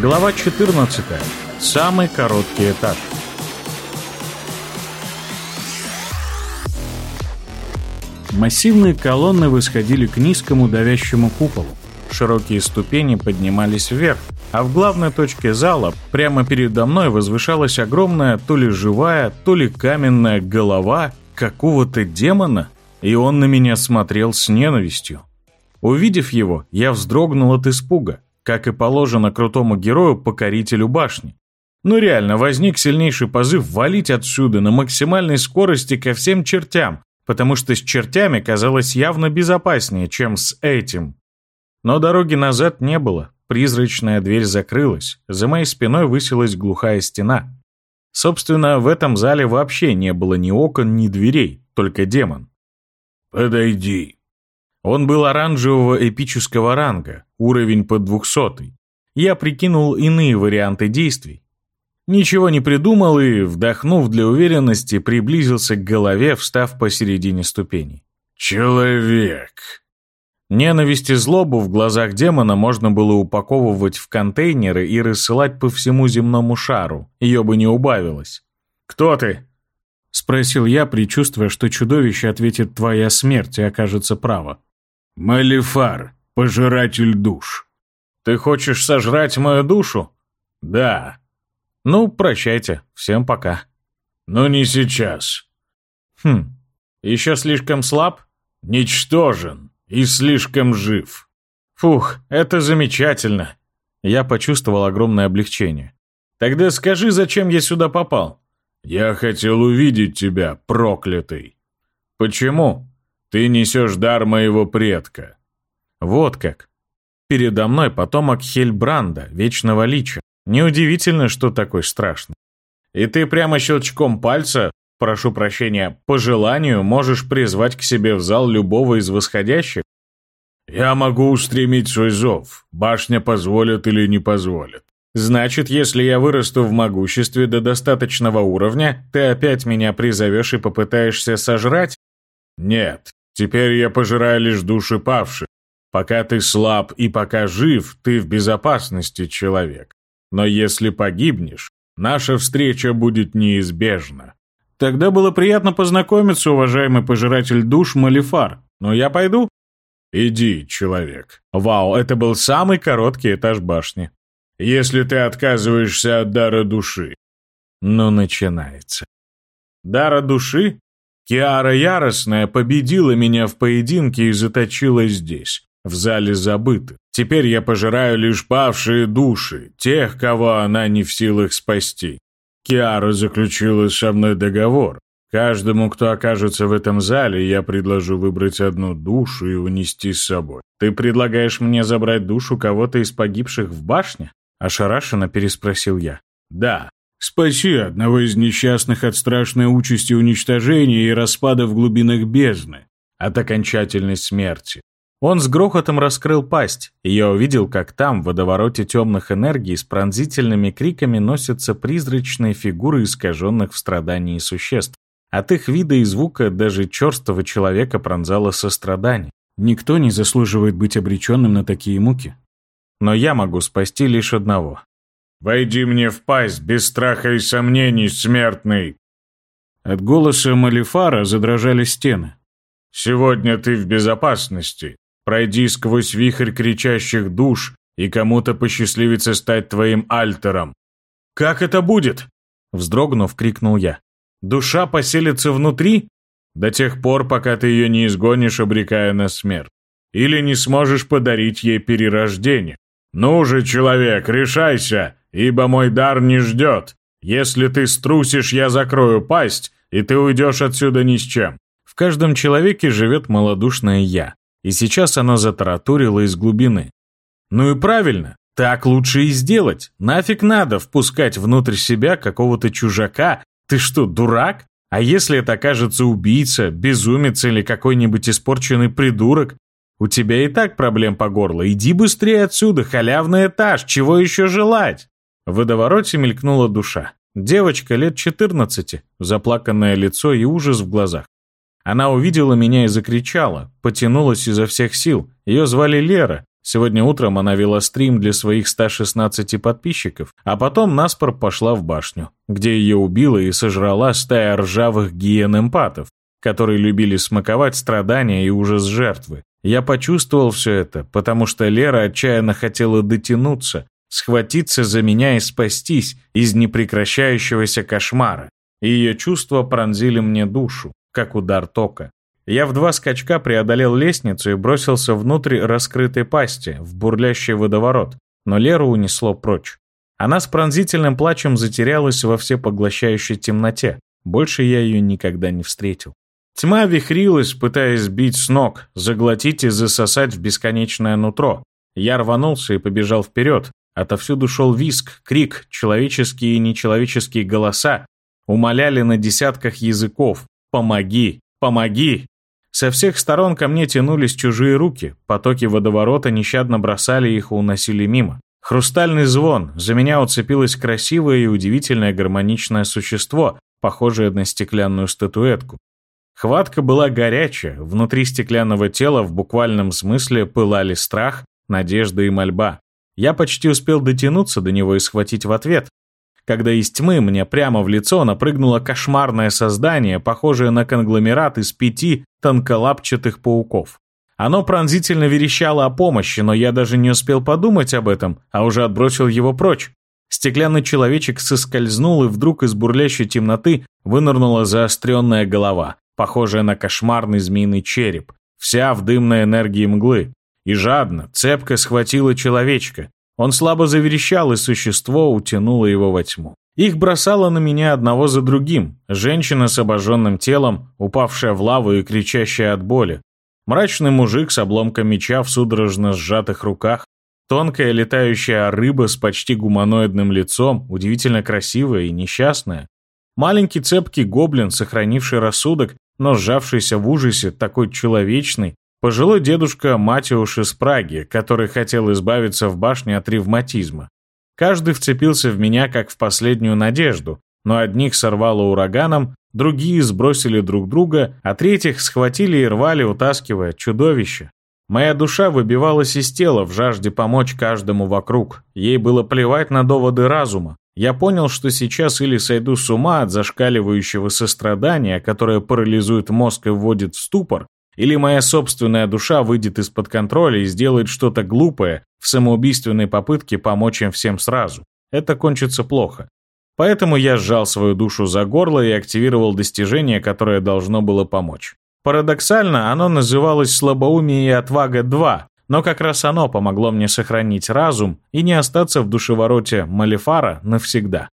Глава 14. Самый короткий этаж. Массивные колонны восходили к низкому давящему куполу. Широкие ступени поднимались вверх, а в главной точке зала прямо передо мной возвышалась огромная то ли живая, то ли каменная голова какого-то демона, и он на меня смотрел с ненавистью. Увидев его, я вздрогнул от испуга, как и положено крутому герою-покорителю башни. Ну реально, возник сильнейший позыв валить отсюда на максимальной скорости ко всем чертям, потому что с чертями казалось явно безопаснее, чем с этим. Но дороги назад не было, призрачная дверь закрылась, за моей спиной высилась глухая стена. Собственно, в этом зале вообще не было ни окон, ни дверей, только демон. «Подойди», он был оранжевого эпического ранга, уровень под двухсотый. Я прикинул иные варианты действий. Ничего не придумал и, вдохнув для уверенности, приблизился к голове, встав посередине ступеней. «Человек!» Ненависть и злобу в глазах демона можно было упаковывать в контейнеры и рассылать по всему земному шару, ее бы не убавилось. «Кто ты?» — спросил я, предчувствуя, что чудовище ответит «твоя смерть» и окажется право. «Малифар, пожиратель душ». «Ты хочешь сожрать мою душу?» «Да». «Ну, прощайте. Всем пока». «Но не сейчас». «Хм, еще слишком слаб?» «Ничтожен и слишком жив». «Фух, это замечательно». Я почувствовал огромное облегчение. «Тогда скажи, зачем я сюда попал?» «Я хотел увидеть тебя, проклятый». «Почему?» Ты несешь дар моего предка». Вот как. Передо мной потомок Хельбранда, Вечного Лича. Неудивительно, что такой страшный. И ты прямо щелчком пальца, прошу прощения, по желанию можешь призвать к себе в зал любого из восходящих? Я могу устремить свой зов. Башня позволит или не позволит. Значит, если я вырасту в могуществе до достаточного уровня, ты опять меня призовешь и попытаешься сожрать? Нет, Теперь я пожираю лишь души павших. Пока ты слаб и пока жив, ты в безопасности, человек. Но если погибнешь, наша встреча будет неизбежна. Тогда было приятно познакомиться, уважаемый пожиратель душ Малифар. Но я пойду? Иди, человек. Вау, это был самый короткий этаж башни. Если ты отказываешься от дара души. Ну, начинается. Дара души? Киара Яростная победила меня в поединке и заточила здесь, в зале забытых. Теперь я пожираю лишь павшие души, тех, кого она не в силах спасти. Киара заключила со мной договор. Каждому, кто окажется в этом зале, я предложу выбрать одну душу и унести с собой. Ты предлагаешь мне забрать душу кого-то из погибших в башне? Ошарашенно переспросил я. Да, Спаси одного из несчастных от страшной участи уничтожения и распада в глубинах бездны, от окончательной смерти. Он с грохотом раскрыл пасть, и я увидел, как там, в водовороте темных энергий, с пронзительными криками носятся призрачные фигуры искаженных в страдании существ. От их вида и звука даже черстого человека пронзало сострадание. Никто не заслуживает быть обреченным на такие муки. Но я могу спасти лишь одного. Войди мне в пасть, без страха и сомнений, смертный!» От голоса Малифара задрожали стены. «Сегодня ты в безопасности. Пройди сквозь вихрь кричащих душ, и кому-то посчастливится стать твоим альтером». «Как это будет?» Вздрогнув, крикнул я. «Душа поселится внутри?» «До тех пор, пока ты ее не изгонишь, обрекая на смерть. Или не сможешь подарить ей перерождение. Ну же, человек, решайся!» ибо мой дар не ждет. Если ты струсишь, я закрою пасть, и ты уйдешь отсюда ни с чем». В каждом человеке живет малодушное «я», и сейчас оно затараторило из глубины. «Ну и правильно, так лучше и сделать. Нафиг надо впускать внутрь себя какого-то чужака? Ты что, дурак? А если это окажется убийца, безумец или какой-нибудь испорченный придурок? У тебя и так проблем по горло. Иди быстрее отсюда, халявный этаж, чего еще желать?» В водовороте мелькнула душа. Девочка лет 14, заплаканное лицо и ужас в глазах. Она увидела меня и закричала, потянулась изо всех сил. Ее звали Лера, Сегодня утром она вела стрим для своих 116 подписчиков, а потом наспор пошла в башню, где ее убила и сожрала стая ржавых гиен-эмпатов, которые любили смаковать страдания и ужас жертвы. Я почувствовал все это, потому что Лера отчаянно хотела дотянуться, схватиться за меня и спастись из непрекращающегося кошмара. И ее чувства пронзили мне душу, как удар тока. Я в два скачка преодолел лестницу и бросился внутрь раскрытой пасти, в бурлящий водоворот, но Леру унесло прочь. Она с пронзительным плачем затерялась во всепоглощающей темноте. Больше я ее никогда не встретил. Тьма вихрилась, пытаясь сбить с ног, заглотить и засосать в бесконечное нутро. Я рванулся и побежал вперед. Отовсюду шел виск, крик, человеческие и нечеловеческие голоса. Умоляли на десятках языков «Помоги! Помоги!» Со всех сторон ко мне тянулись чужие руки, потоки водоворота нещадно бросали их и уносили мимо. Хрустальный звон, за меня уцепилось красивое и удивительное гармоничное существо, похожее на стеклянную статуэтку. Хватка была горячая, внутри стеклянного тела в буквальном смысле пылали страх, надежда и мольба. Я почти успел дотянуться до него и схватить в ответ, когда из тьмы мне прямо в лицо напрыгнуло кошмарное создание, похожее на конгломерат из пяти тонколапчатых пауков. Оно пронзительно верещало о помощи, но я даже не успел подумать об этом, а уже отбросил его прочь. Стеклянный человечек соскользнул, и вдруг из бурлящей темноты вынырнула заостренная голова похожая на кошмарный змеиный череп, вся в дымной энергии мглы. И жадно, цепко схватила человечка. Он слабо заверещал, и существо утянуло его во тьму. Их бросало на меня одного за другим. Женщина с обожженным телом, упавшая в лаву и кричащая от боли. Мрачный мужик с обломком меча в судорожно сжатых руках. Тонкая летающая рыба с почти гуманоидным лицом, удивительно красивая и несчастная. Маленький цепкий гоблин, сохранивший рассудок но сжавшийся в ужасе, такой человечный, пожилой дедушка Матиуш из Праги, который хотел избавиться в башне от ревматизма. Каждый вцепился в меня как в последнюю надежду, но одних сорвало ураганом, другие сбросили друг друга, а третьих схватили и рвали, утаскивая чудовище. Моя душа выбивалась из тела в жажде помочь каждому вокруг. Ей было плевать на доводы разума. Я понял, что сейчас или сойду с ума от зашкаливающего сострадания, которое парализует мозг и вводит в ступор, или моя собственная душа выйдет из-под контроля и сделает что-то глупое в самоубийственной попытке помочь им всем сразу. Это кончится плохо. Поэтому я сжал свою душу за горло и активировал достижение, которое должно было помочь. Парадоксально, оно называлось «Слабоумие и отвага 2», но как раз оно помогло мне сохранить разум и не остаться в душевороте Малифара навсегда.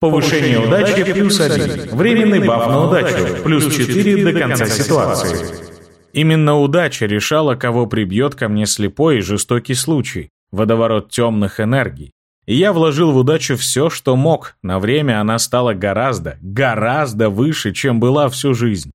Повышение удачи плюс один. Временный баф на удачу плюс 4 до конца ситуации. Именно удача решала, кого прибьет ко мне слепой и жестокий случай, водоворот темных энергий. И я вложил в удачу все, что мог. На время она стала гораздо, гораздо выше, чем была всю жизнь.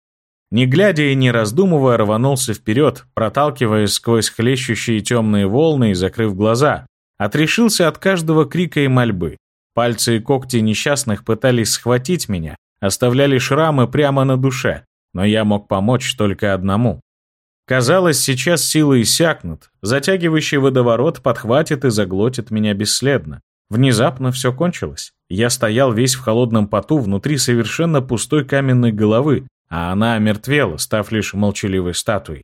Не глядя и не раздумывая, рванулся вперед, проталкиваясь сквозь хлещущие темные волны и закрыв глаза. Отрешился от каждого крика и мольбы. Пальцы и когти несчастных пытались схватить меня, оставляли шрамы прямо на душе, но я мог помочь только одному. Казалось, сейчас силы иссякнут, затягивающий водоворот подхватит и заглотит меня бесследно. Внезапно все кончилось. Я стоял весь в холодном поту внутри совершенно пустой каменной головы, а она омертвела, став лишь молчаливой статуей.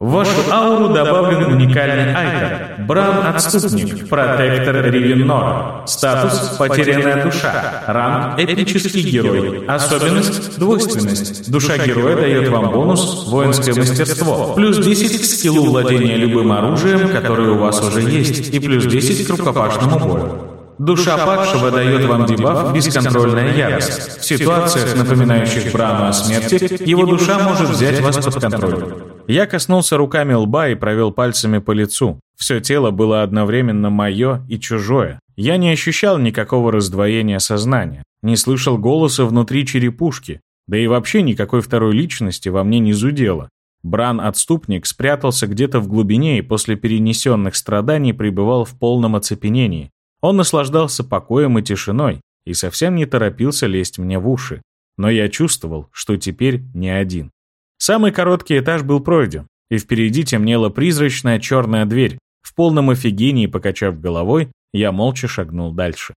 В вашу ауру добавлен уникальный айтем. Бран-отступник, протектор Ривеннора. Статус «Потерянная душа». Ранг «Эпический герой». Особенность «Двойственность». Душа героя дает вам бонус «Воинское мастерство». Плюс 10 к скиллу владения любым оружием, которое у вас уже есть. И плюс 10 к рукопашному бою. Душа падшего дает вам дебаф «Бесконтрольная ярость». В ситуациях, напоминающих Брану о смерти, его душа может взять вас под контроль. Я коснулся руками лба и провел пальцами по лицу. Все тело было одновременно мое и чужое. Я не ощущал никакого раздвоения сознания, не слышал голоса внутри черепушки, да и вообще никакой второй личности во мне не зудело. Бран-отступник спрятался где-то в глубине и после перенесенных страданий пребывал в полном оцепенении. Он наслаждался покоем и тишиной и совсем не торопился лезть мне в уши. Но я чувствовал, что теперь не один. Самый короткий этаж был пройден, и впереди темнела призрачная черная дверь, В полном офигении, покачав головой, я молча шагнул дальше.